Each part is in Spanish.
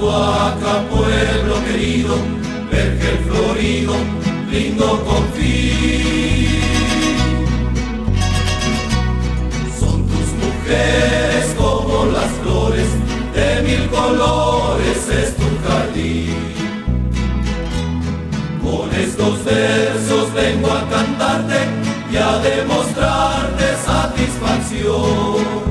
Huaca, pueblo querido, vergel florido, lindo confín. Son tus mujeres como las flores, de mil colores es tu jardín. Con estos versos vengo a cantarte y a demostrarte satisfacción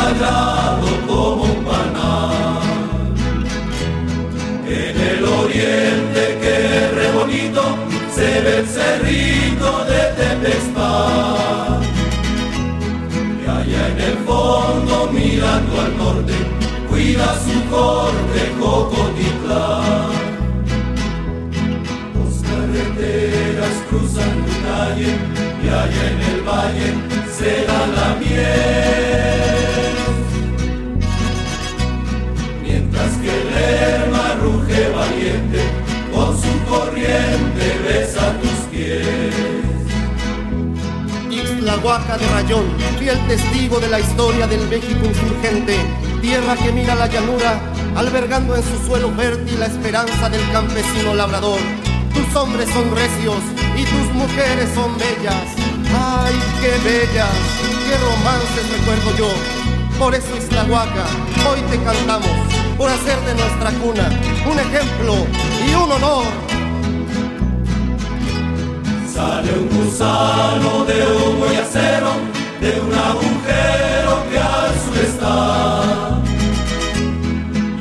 consagrado como un panal. En el oriente se ve el cerrito de Tepexpan. Y allá en el fondo, mirando al norte, cuida su corte Cocotitlán. Dos carreteras cruzan tu calle y allá en el valle Ixtlahuaca de Rayón, fiel testigo de la historia del México insurgente, tierra que mira la llanura, albergando en su suelo fértil la esperanza del campesino labrador. Tus hombres son recios y tus mujeres son bellas. ¡Ay, qué bellas! ¡Qué romances recuerdo yo! Por eso Ixtlahuaca, hoy te cantamos, por hacer de nuestra cuna un ejemplo y un honor. Sale un gusano Y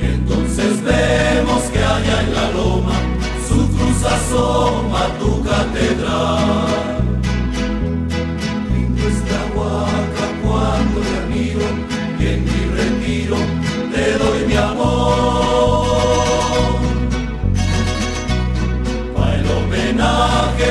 entonces vemos que allá en la loma su cruz asoma tu catedral. Lindo esta huaca cuando le admiro y en mi retiro te doy mi amor. Para el homenaje